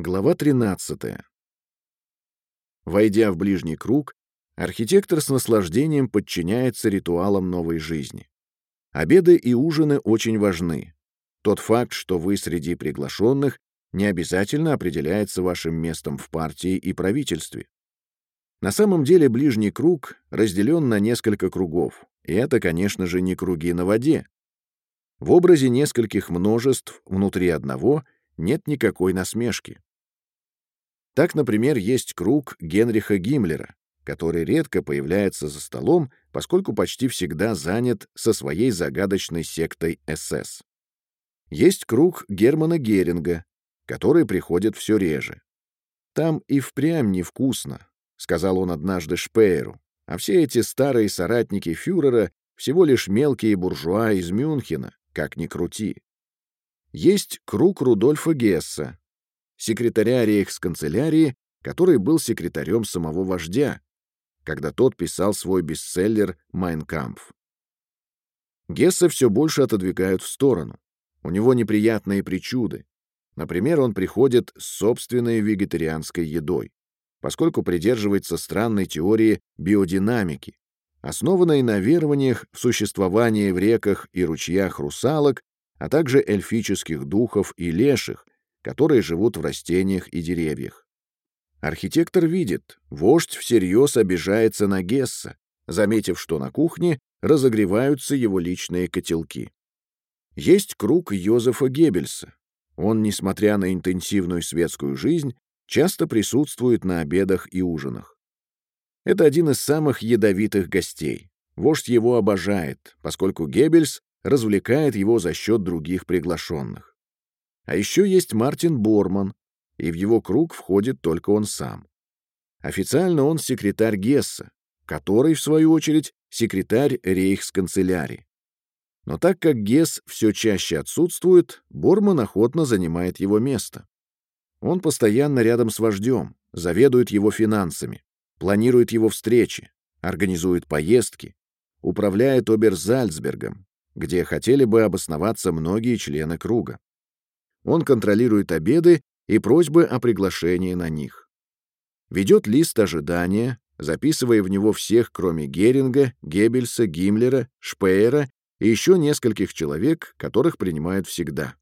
Глава 13. Войдя в ближний круг, архитектор с наслаждением подчиняется ритуалам новой жизни. Обеды и ужины очень важны. Тот факт, что вы среди приглашенных, не обязательно определяется вашим местом в партии и правительстве. На самом деле ближний круг разделен на несколько кругов, и это, конечно же, не круги на воде. В образе нескольких множеств внутри одного нет никакой насмешки. Так, например, есть круг Генриха Гиммлера, который редко появляется за столом, поскольку почти всегда занят со своей загадочной сектой СС. Есть круг Германа Геринга, который приходит все реже. «Там и впрямь невкусно», — сказал он однажды Шпееру, «а все эти старые соратники фюрера всего лишь мелкие буржуа из Мюнхена, как ни крути». Есть круг Рудольфа Гесса, секретаря рейхсканцелярии, который был секретарем самого вождя, когда тот писал свой бестселлер «Майн кампф». Гесса все больше отодвигают в сторону. У него неприятные причуды. Например, он приходит с собственной вегетарианской едой, поскольку придерживается странной теории биодинамики, основанной на верованиях в существование в реках и ручьях русалок, а также эльфических духов и леших, которые живут в растениях и деревьях. Архитектор видит, вождь всерьез обижается на Гесса, заметив, что на кухне разогреваются его личные котелки. Есть круг Йозефа Геббельса. Он, несмотря на интенсивную светскую жизнь, часто присутствует на обедах и ужинах. Это один из самых ядовитых гостей. Вождь его обожает, поскольку Геббельс развлекает его за счет других приглашенных. А еще есть Мартин Борман, и в его круг входит только он сам. Официально он секретарь Гесса, который, в свою очередь, секретарь рейхсканцелярии. Но так как Гесс все чаще отсутствует, Борман охотно занимает его место. Он постоянно рядом с вождем, заведует его финансами, планирует его встречи, организует поездки, управляет Оберзальцбергом, где хотели бы обосноваться многие члены круга. Он контролирует обеды и просьбы о приглашении на них. Ведет лист ожидания, записывая в него всех, кроме Геринга, Геббельса, Гиммлера, Шпеера и еще нескольких человек, которых принимают всегда.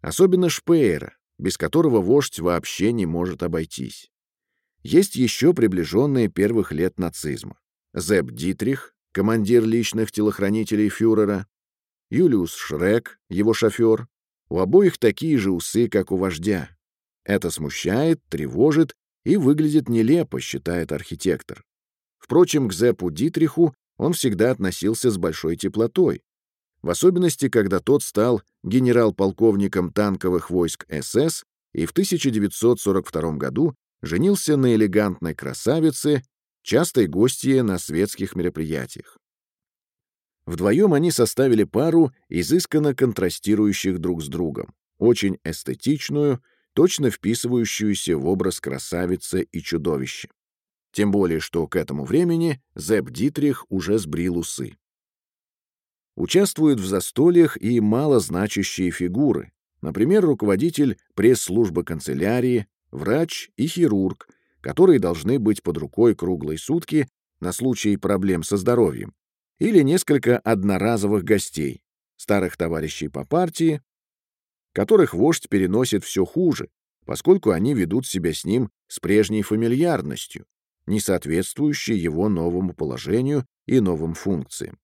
Особенно Шпеера, без которого вождь вообще не может обойтись. Есть еще приближенные первых лет нацизма. Зеб Дитрих, командир личных телохранителей фюрера, Юлиус Шрек, его шофер, у обоих такие же усы, как у вождя. Это смущает, тревожит и выглядит нелепо, считает архитектор. Впрочем, к Зеппу Дитриху он всегда относился с большой теплотой, в особенности, когда тот стал генерал-полковником танковых войск СС и в 1942 году женился на элегантной красавице, частой гостье на светских мероприятиях. Вдвоем они составили пару, изысканно контрастирующих друг с другом, очень эстетичную, точно вписывающуюся в образ красавицы и чудовища. Тем более, что к этому времени Зепп Дитрих уже сбрил усы. Участвуют в застольях и малозначащие фигуры, например, руководитель пресс-службы канцелярии, врач и хирург, которые должны быть под рукой круглые сутки на случай проблем со здоровьем, или несколько одноразовых гостей, старых товарищей по партии, которых вождь переносит все хуже, поскольку они ведут себя с ним с прежней фамильярностью, не соответствующей его новому положению и новым функциям.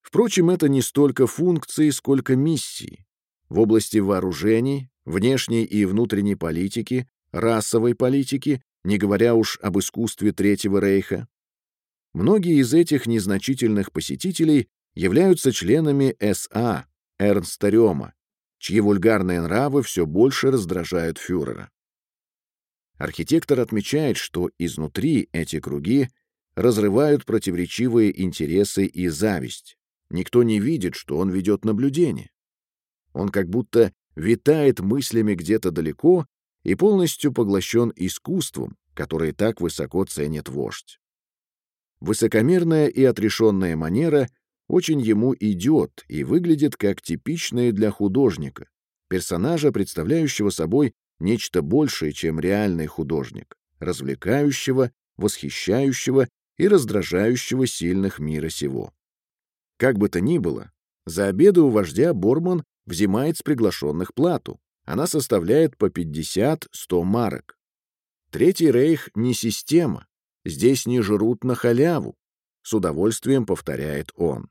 Впрочем, это не столько функции, сколько миссии. В области вооружений, внешней и внутренней политики, расовой политики, не говоря уж об искусстве Третьего Рейха, Многие из этих незначительных посетителей являются членами СА Эрнста Рёма, чьи вульгарные нравы все больше раздражают фюрера. Архитектор отмечает, что изнутри эти круги разрывают противоречивые интересы и зависть. Никто не видит, что он ведет наблюдение. Он как будто витает мыслями где-то далеко и полностью поглощен искусством, которое так высоко ценит вождь. Высокомерная и отрешенная манера очень ему идет и выглядит как типичная для художника, персонажа, представляющего собой нечто большее, чем реальный художник, развлекающего, восхищающего и раздражающего сильных мира сего. Как бы то ни было, за обеды у вождя Борман взимает с приглашенных плату. Она составляет по 50-100 марок. Третий рейх не система. Здесь не жрут на халяву. С удовольствием повторяет он.